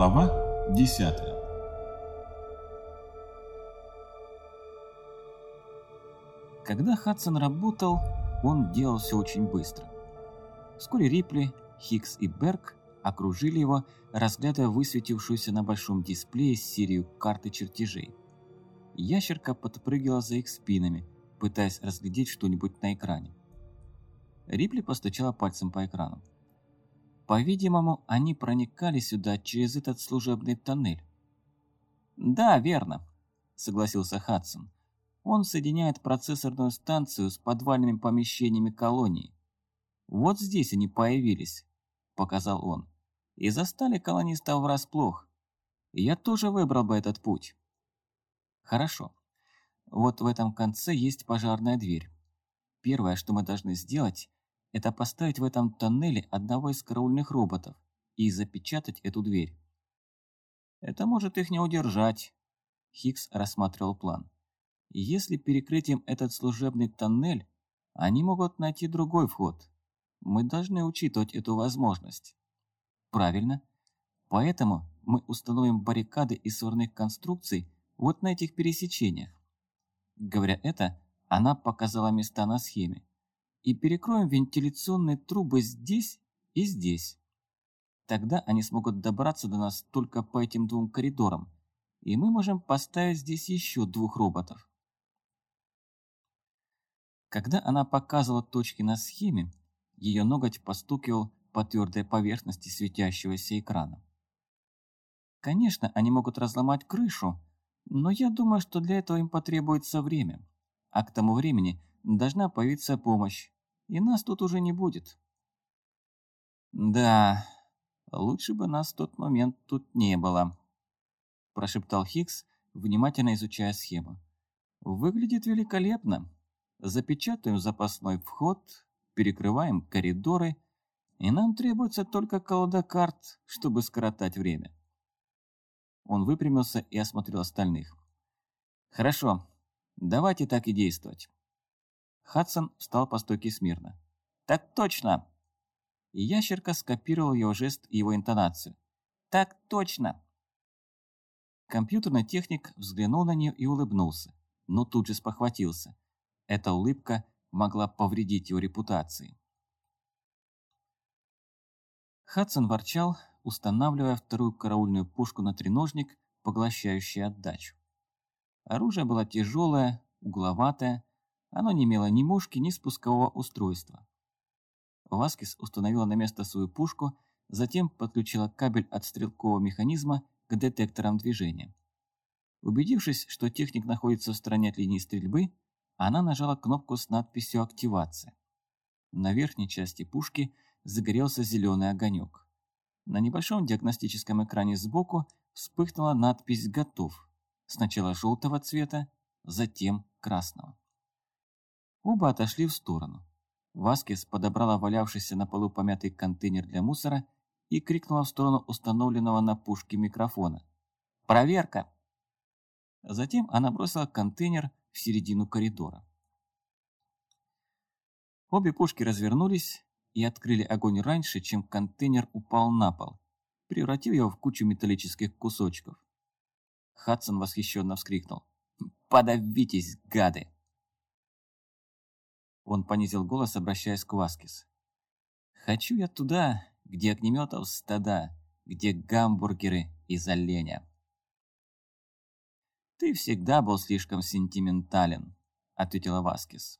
Глава 10 Когда Хадсон работал, он делал все очень быстро. Вскоре Рипли, Хикс и Берг окружили его, разглядывая высветившуюся на большом дисплее серию карт и чертежей. Ящерка подпрыгивала за их спинами, пытаясь разглядеть что-нибудь на экране. Рипли постучала пальцем по экрану. По-видимому, они проникали сюда через этот служебный тоннель. «Да, верно», — согласился Хадсон. «Он соединяет процессорную станцию с подвальными помещениями колонии. Вот здесь они появились», — показал он, — «и застали колонистов врасплох. Я тоже выбрал бы этот путь». «Хорошо. Вот в этом конце есть пожарная дверь. Первое, что мы должны сделать, это поставить в этом тоннеле одного из караульных роботов и запечатать эту дверь. Это может их не удержать. Хикс рассматривал план. Если перекрыть им этот служебный тоннель, они могут найти другой вход. Мы должны учитывать эту возможность. Правильно. Поэтому мы установим баррикады из сварных конструкций вот на этих пересечениях. Говоря это, она показала места на схеме и перекроем вентиляционные трубы здесь и здесь. Тогда они смогут добраться до нас только по этим двум коридорам, и мы можем поставить здесь еще двух роботов. Когда она показывала точки на схеме, ее ноготь постукивал по твердой поверхности светящегося экрана. Конечно, они могут разломать крышу, но я думаю, что для этого им потребуется время, а к тому времени должна появиться помощь, и нас тут уже не будет. Да, лучше бы нас в тот момент тут не было, прошептал Хикс, внимательно изучая схему. Выглядит великолепно. Запечатаем запасной вход, перекрываем коридоры, и нам требуется только колода карт, чтобы скоротать время. Он выпрямился и осмотрел остальных. Хорошо, давайте так и действовать. Хадсон встал по стойке смирно. «Так точно!» И ящерка скопировал его жест и его интонацию. «Так точно!» Компьютерный техник взглянул на нее и улыбнулся, но тут же спохватился. Эта улыбка могла повредить его репутации. Хадсон ворчал, устанавливая вторую караульную пушку на треножник, поглощающий отдачу. Оружие было тяжелое, угловатое, оно не имело ни мушки, ни спускового устройства. Васкис установила на место свою пушку, затем подключила кабель от стрелкового механизма к детекторам движения. Убедившись, что техник находится в стороне от линии стрельбы, она нажала кнопку с надписью «Активация». На верхней части пушки загорелся зеленый огонек. На небольшом диагностическом экране сбоку вспыхнула надпись «Готов». Сначала желтого цвета, затем красного. Оба отошли в сторону. Васкес подобрала валявшийся на полу помятый контейнер для мусора и крикнула в сторону установленного на пушке микрофона. «Проверка!» Затем она бросила контейнер в середину коридора. Обе пушки развернулись и открыли огонь раньше, чем контейнер упал на пол, превратив его в кучу металлических кусочков. Хадсон восхищенно вскрикнул. «Подавитесь, гады!» Он понизил голос, обращаясь к Васкис. «Хочу я туда, где огнеметов стада, где гамбургеры из оленя». «Ты всегда был слишком сентиментален», — ответила Васкис.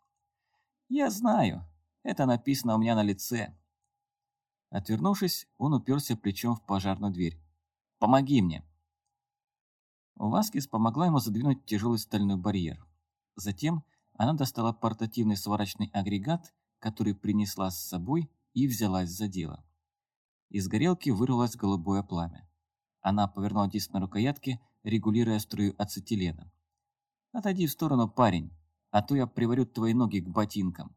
«Я знаю, это написано у меня на лице». Отвернувшись, он уперся плечом в пожарную дверь. «Помоги мне!» Васкис помогла ему задвинуть тяжелый стальной барьер. Затем она достала портативный сварочный агрегат, который принесла с собой и взялась за дело. Из горелки вырвалось голубое пламя. Она повернула диск на рукоятке, регулируя струю ацетилена. «Отойди в сторону, парень, а то я приварю твои ноги к ботинкам».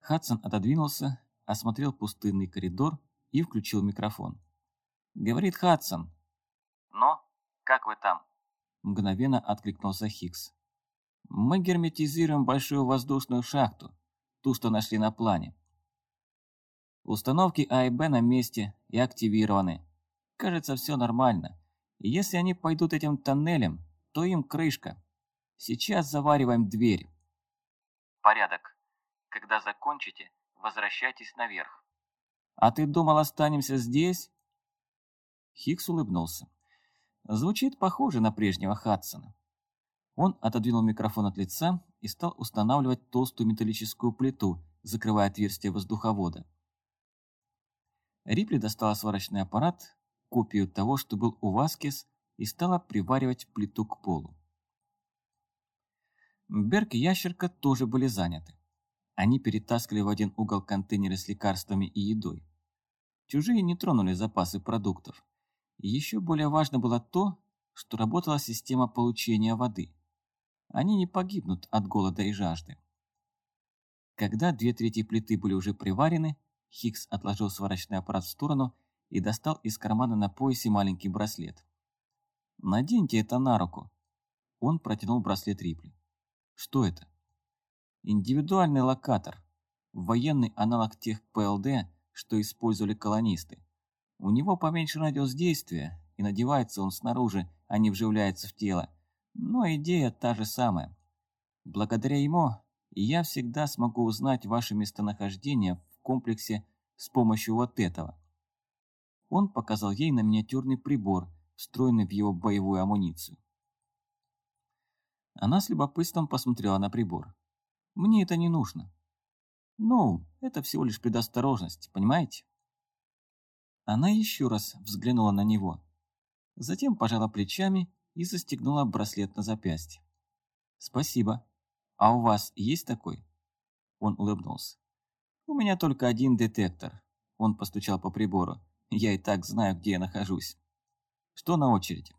Хадсон отодвинулся, осмотрел пустынный коридор и включил микрофон. «Говорит Хадсон». «Ну, как вы там?» Мгновенно откликнулся Хикс. Мы герметизируем большую воздушную шахту, ту, что нашли на плане. Установки А и Б на месте и активированы. кажется, все нормально. И если они пойдут этим тоннелем, то им крышка. Сейчас завариваем дверь. Порядок. Когда закончите, возвращайтесь наверх. А ты думал, останемся здесь? Хикс улыбнулся. Звучит похоже на прежнего Хадсона. Он отодвинул микрофон от лица и стал устанавливать толстую металлическую плиту, закрывая отверстие воздуховода. Рипли достала сварочный аппарат, копию того, что был у Васкес, и стала приваривать плиту к полу. Берг и Ящерка тоже были заняты. Они перетаскивали в один угол контейнеры с лекарствами и едой. Чужие не тронули запасы продуктов. Еще более важно было то, что работала система получения воды. Они не погибнут от голода и жажды. Когда две трети плиты были уже приварены, Хикс отложил сварочный аппарат в сторону и достал из кармана на поясе маленький браслет. «Наденьте это на руку». Он протянул браслет Рипли. «Что это?» «Индивидуальный локатор. Военный аналог тех ПЛД, что использовали колонисты. У него поменьше радиус действия, и надевается он снаружи, а не вживляется в тело. Но идея та же самая. Благодаря ему я всегда смогу узнать ваше местонахождение в комплексе с помощью вот этого. Он показал ей на миниатюрный прибор, встроенный в его боевую амуницию. Она с любопытством посмотрела на прибор. «Мне это не нужно». «Ну, это всего лишь предосторожность, понимаете?» Она еще раз взглянула на него. Затем пожала плечами и застегнула браслет на запястье. «Спасибо. А у вас есть такой?» Он улыбнулся. «У меня только один детектор». Он постучал по прибору. «Я и так знаю, где я нахожусь. Что на очереди?»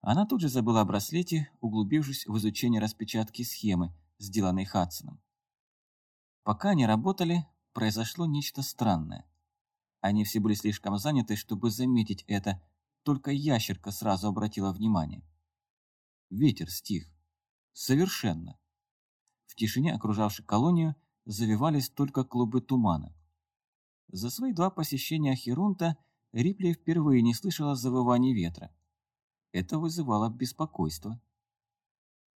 Она тут же забыла о браслете, углубившись в изучение распечатки схемы, сделанной Хадсоном. Пока они работали, произошло нечто странное. Они все были слишком заняты, чтобы заметить это, только ящерка сразу обратила внимание. Ветер стих. Совершенно. В тишине, окружавшей колонию, завивались только клубы тумана. За свои два посещения Херунта Рипли впервые не слышала завываний ветра. Это вызывало беспокойство.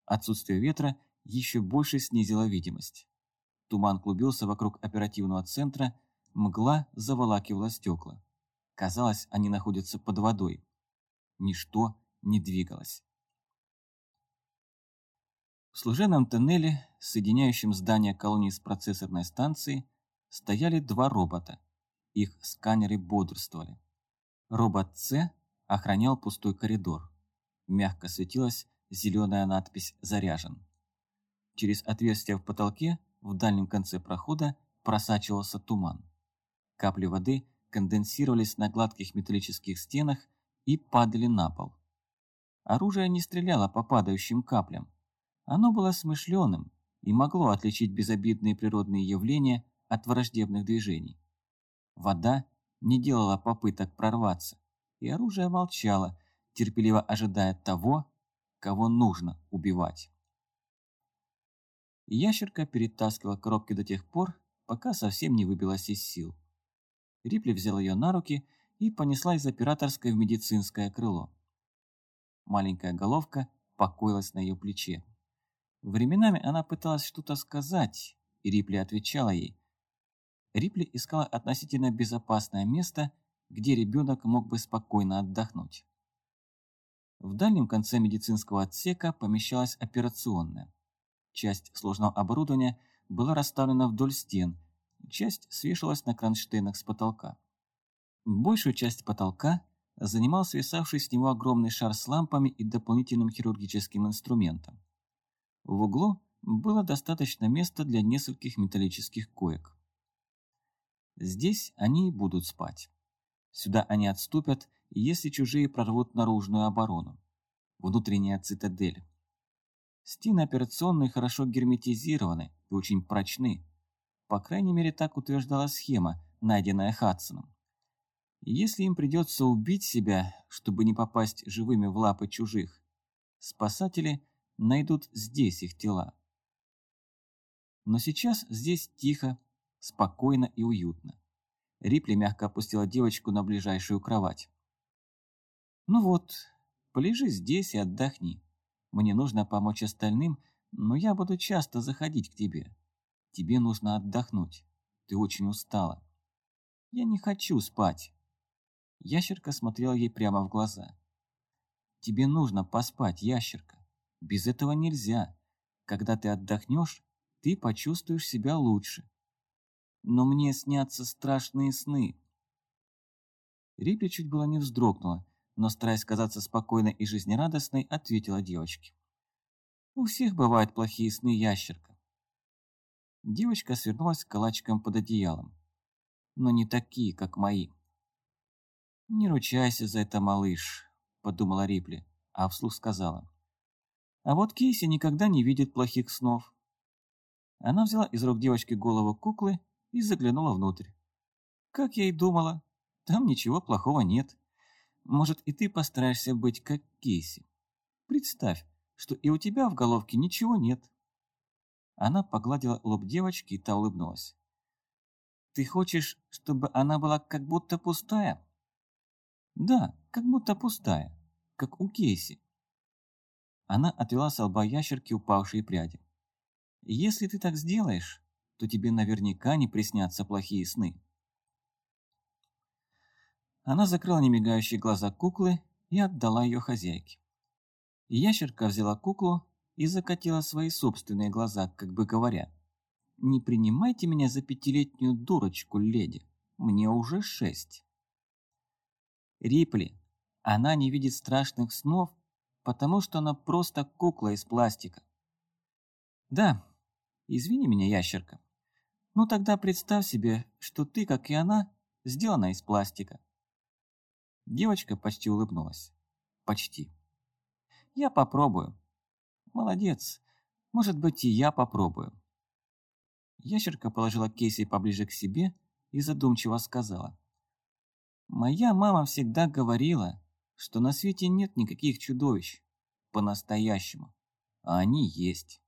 Отсутствие ветра еще больше снизило видимость. Туман клубился вокруг оперативного центра, мгла заволакивала стекла. Казалось, они находятся под водой. Ничто не двигалось. В служебном тоннеле, соединяющем здание колонии с процессорной станцией, стояли два робота. Их сканеры бодрствовали. Робот С охранял пустой коридор. Мягко светилась зеленая надпись «Заряжен». Через отверстие в потолке в дальнем конце прохода просачивался туман. Капли воды конденсировались на гладких металлических стенах и падали на пол. Оружие не стреляло по падающим каплям. Оно было смышленым и могло отличить безобидные природные явления от враждебных движений. Вода не делала попыток прорваться, и оружие молчало, терпеливо ожидая того, кого нужно убивать. Ящерка перетаскивала коробки до тех пор, пока совсем не выбилась из сил. Рипли взял ее на руки и понесла из операторской в медицинское крыло. Маленькая головка покоилась на ее плече. Временами она пыталась что-то сказать, и Рипли отвечала ей. Рипли искала относительно безопасное место, где ребенок мог бы спокойно отдохнуть. В дальнем конце медицинского отсека помещалась операционная. Часть сложного оборудования была расставлена вдоль стен – часть свешивалась на кронштейнах с потолка. Большую часть потолка занимал свисавший с него огромный шар с лампами и дополнительным хирургическим инструментом. В углу было достаточно места для нескольких металлических коек. Здесь они и будут спать. Сюда они отступят, если чужие прорвут наружную оборону. Внутренняя цитадель. Стены операционной хорошо герметизированы и очень прочны, по крайней мере, так утверждала схема, найденная Хадсоном. Если им придется убить себя, чтобы не попасть живыми в лапы чужих, спасатели найдут здесь их тела. Но сейчас здесь тихо, спокойно и уютно. Рипли мягко опустила девочку на ближайшую кровать. «Ну вот, полежи здесь и отдохни. Мне нужно помочь остальным, но я буду часто заходить к тебе. Тебе нужно отдохнуть. Ты очень устала. Я не хочу спать». Ящерка смотрела ей прямо в глаза. «Тебе нужно поспать, ящерка. Без этого нельзя. Когда ты отдохнешь, ты почувствуешь себя лучше. Но мне снятся страшные сны». Рипли чуть было не вздрогнула, но, стараясь казаться спокойной и жизнерадостной, ответила девочке. «У всех бывают плохие сны, ящерка». Девочка свернулась калачиком под одеялом. «Но не такие, как мои». «Не ручайся за это, малыш», — подумала Рипли, а вслух сказала. «А вот Кейси никогда не видит плохих снов». Она взяла из рук девочки голову куклы и заглянула внутрь. «Как я и думала, там ничего плохого нет. Может, и ты постараешься быть как Кейси. Представь, что и у тебя в головке ничего нет». Она погладила лоб девочки, и та улыбнулась. «Ты хочешь, чтобы она была как будто пустая?» Да, как будто пустая, как у Кейси. Она отвела с лба ящерки упавшие пряди. Если ты так сделаешь, то тебе наверняка не приснятся плохие сны. Она закрыла немигающие глаза куклы и отдала ее хозяйке. Ящерка взяла куклу и закатила свои собственные глаза, как бы говоря, «Не принимайте меня за пятилетнюю дурочку, леди, мне уже шесть». Рипли. Она не видит страшных снов, потому что она просто кукла из пластика. Да, извини меня, ящерка. Ну тогда представь себе, что ты, как и она, сделана из пластика. Девочка почти улыбнулась. Почти. Я попробую. Молодец. Может быть, и я попробую. Ящерка положила Кейси поближе к себе и задумчиво сказала. Моя мама всегда говорила, что на свете нет никаких чудовищ. По-настоящему. А они есть.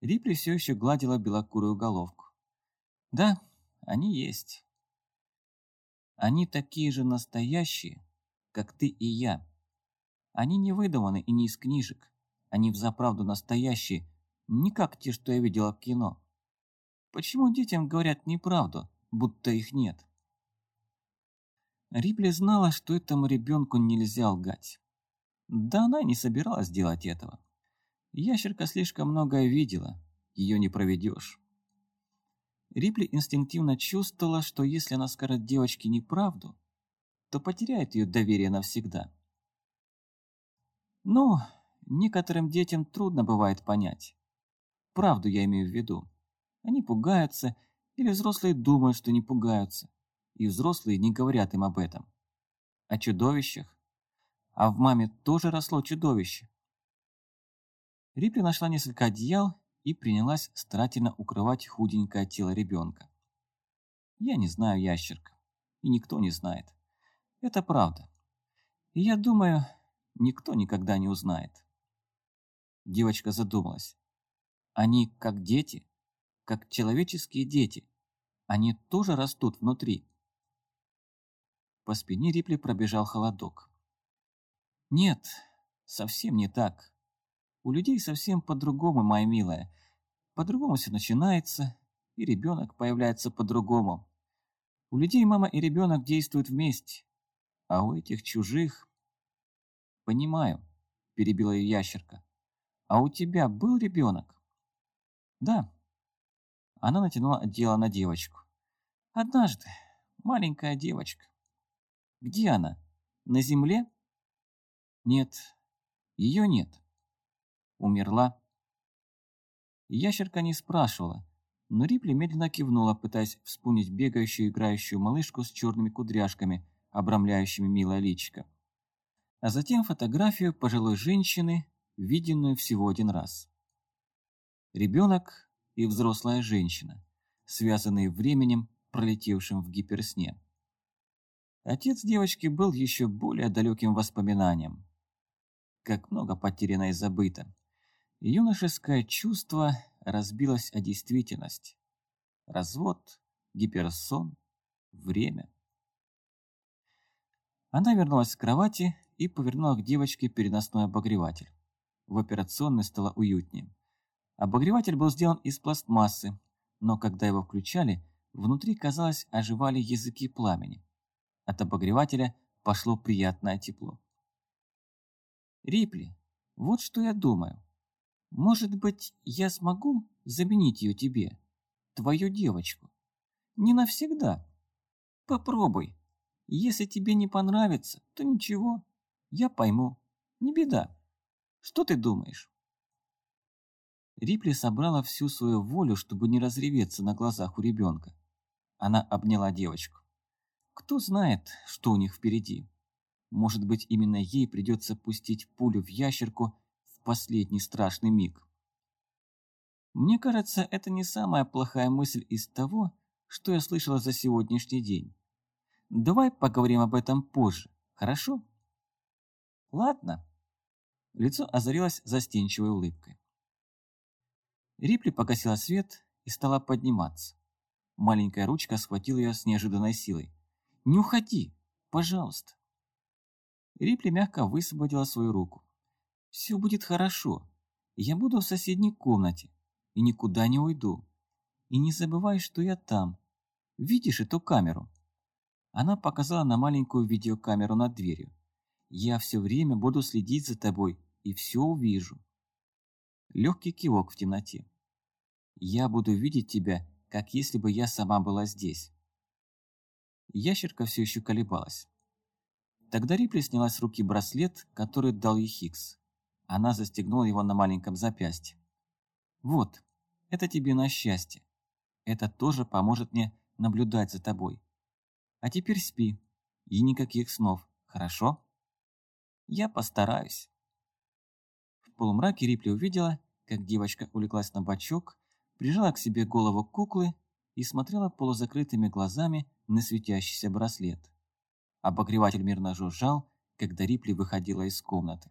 Рипли все еще гладила белокурую головку. Да, они есть. Они такие же настоящие, как ты и я. Они не выдуманы и не из книжек. Они взаправду настоящие, не как те, что я видела в кино. Почему детям говорят неправду, будто их нет? Рипли знала, что этому ребенку нельзя лгать. Да она не собиралась делать этого. Ящерка слишком многое видела, ее не проведешь. Рипли инстинктивно чувствовала, что если она скажет девочке неправду, то потеряет ее доверие навсегда. Ну, некоторым детям трудно бывает понять. Правду я имею в виду. Они пугаются, или взрослые думают, что не пугаются и взрослые не говорят им об этом. О чудовищах. А в маме тоже росло чудовище. Рипли нашла несколько одеял и принялась старательно укрывать худенькое тело ребенка. Я не знаю ящерка, и никто не знает. Это правда. И я думаю, никто никогда не узнает. Девочка задумалась. Они как дети, как человеческие дети. Они тоже растут внутри. По спине Рипли пробежал холодок. «Нет, совсем не так. У людей совсем по-другому, моя милая. По-другому все начинается, и ребенок появляется по-другому. У людей мама и ребенок действуют вместе, а у этих чужих...» «Понимаю», — перебила ее ящерка. «А у тебя был ребенок?» «Да». Она натянула одеяло на девочку. «Однажды, маленькая девочка. Где она? На земле? Нет, ее нет. Умерла. Ящерка не спрашивала, но Рипли медленно кивнула, пытаясь вспомнить бегающую играющую малышку с черными кудряшками, обрамляющими милое личико. А затем фотографию пожилой женщины, виденную всего один раз. Ребенок и взрослая женщина, связанные временем, пролетевшим в гиперсне. Отец девочки был еще более далеким воспоминанием. Как много потеряно и забыто. Юношеское чувство разбилось о действительность. Развод, гиперсон, Время. Она вернулась к кровати и повернула к девочке переносной обогреватель. В операционной стало уютнее. Обогреватель был сделан из пластмассы, но когда его включали, внутри, казалось, оживали языки пламени. От обогревателя пошло приятное тепло. «Рипли, вот что я думаю. Может быть, я смогу заменить ее тебе, твою девочку? Не навсегда. Попробуй. Если тебе не понравится, то ничего, я пойму. Не беда. Что ты думаешь?» Рипли собрала всю свою волю, чтобы не разреветься на глазах у ребенка. Она обняла девочку. Кто знает, что у них впереди. Может быть, именно ей придется пустить пулю в ящерку в последний страшный миг. Мне кажется, это не самая плохая мысль из того, что я слышала за сегодняшний день. Давай поговорим об этом позже, хорошо? Ладно. Лицо озарилось застенчивой улыбкой. Рипли погасила свет и стала подниматься. Маленькая ручка схватила ее с неожиданной силой. «Не уходи! Пожалуйста!» Рипли мягко высвободила свою руку. «Все будет хорошо. Я буду в соседней комнате и никуда не уйду. И не забывай, что я там. Видишь эту камеру?» Она показала на маленькую видеокамеру над дверью. «Я все время буду следить за тобой и все увижу. Легкий кивок в темноте. «Я буду видеть тебя, как если бы я сама была здесь». Ящерка все еще колебалась. Тогда Рипли сняла с руки браслет, который дал ей Хикс. Она застегнула его на маленьком запястье. «Вот, это тебе на счастье. Это тоже поможет мне наблюдать за тобой. А теперь спи. И никаких снов, хорошо?» «Я постараюсь». В полумраке Рипли увидела, как девочка улеглась на бочок, прижала к себе голову куклы и смотрела полузакрытыми глазами на светящийся браслет. Обогреватель мирно жужжал, когда Рипли выходила из комнаты.